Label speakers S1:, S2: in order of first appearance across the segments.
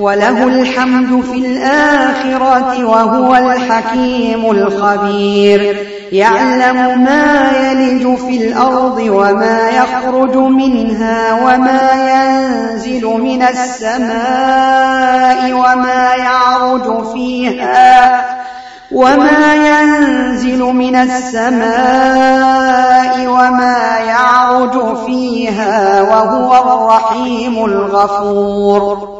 S1: وله الحمد في الآخرة وهو الحكيم الخبير. يعلم ما يلج في الأرض وما يخرج منها وما ينزل من السماء وما يعرج فيها وما ينزل من السماء وما يعرج فيها وهو الرحيم الغفور.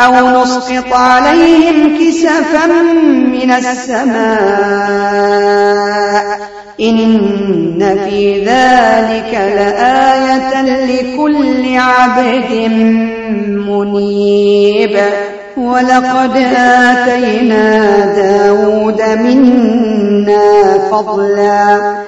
S1: أو نسقط عليهم كسفا من السماء إن في ذلك لآية لكل عبد منيب. ولقد آتينا داود منا فضلا.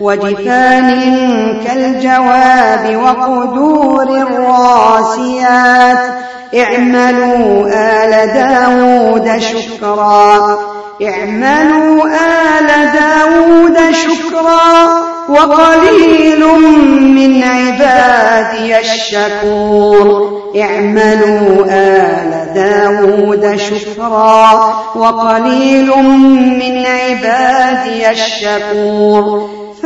S1: وجفان كالجواب وقدور الراسيات. اعملوا آل داود شكرا. اعملوا آل داود شكرا. وقليل من عبادي الشكور. اعملوا آل داود شكرا. وقليل من عبادي الشكور.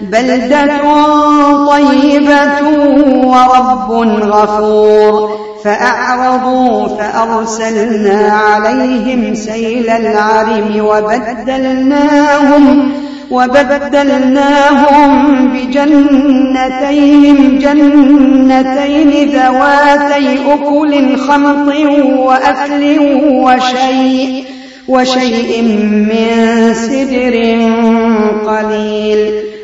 S1: بلدة طيبة ورب غفور. فأعرضوا فأرسلنا عليهم سيل العرم وبدلناهم وبدلناهم بجنتيهم جنتين ذواتي أكل خمط وأكل وشيء وشيء من سدر قليل.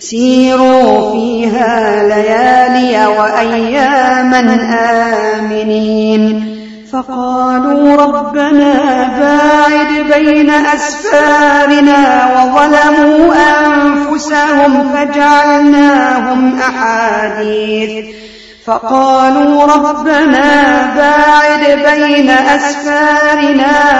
S1: سيروا فيها ليالي وأياما آمنين. فقالوا ربنا باعد بين أسفارنا وظلموا أنفسهم فجعلناهم أحاديث. فقالوا ربنا باعد بين أسفارنا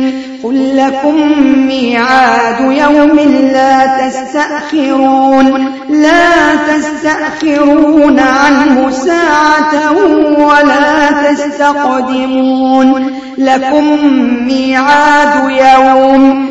S1: قل لكم ميعاد يوم لا تستأخرون لا تستأخرون عنه ساعة ولا تستقدمون. لكم ميعاد يوم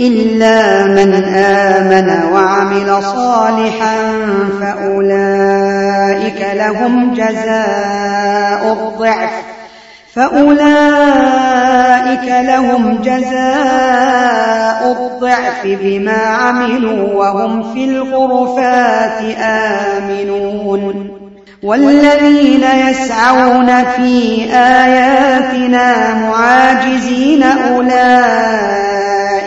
S1: إلا من آمن وعمل صالحا فأولئك لهم جزاء الضعف فأولئك لهم جزاء الضعف بما عملوا وهم في الغرفات آمنون والذين يسعون في آياتنا معاجزين أولئك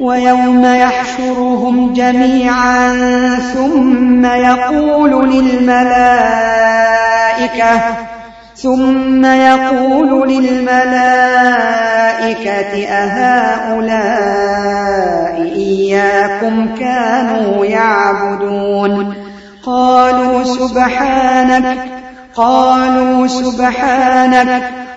S1: ويوم يحشرهم جميعا ثم يقول للملائكة ثم يقول للملائكة أهؤلاء إياكم كانوا يعبدون؟ قالوا سبحانك قالوا سبحانك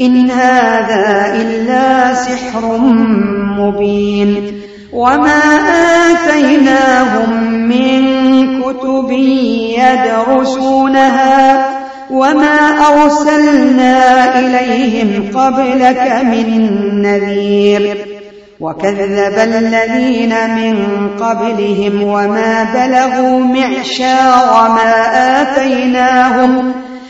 S1: إن هذا إلا سحر مبين وما آتيناهم من كتب يدرسونها وما أرسلنا إليهم قبلك من نذير وكذب الذين من قبلهم وما بلغوا معشار ما آتيناهم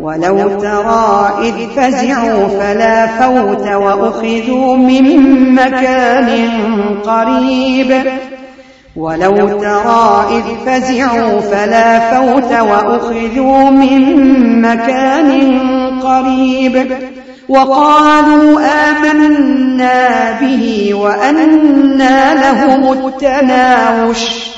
S1: ولو ترى إذ فزعوا فلا فوت وأخذوا من مكان قريب. ولو ترى إذ فزعوا فلا فوت وأخذوا من مكان قريب. وقالوا آمنا به وأنا لهم التناوش.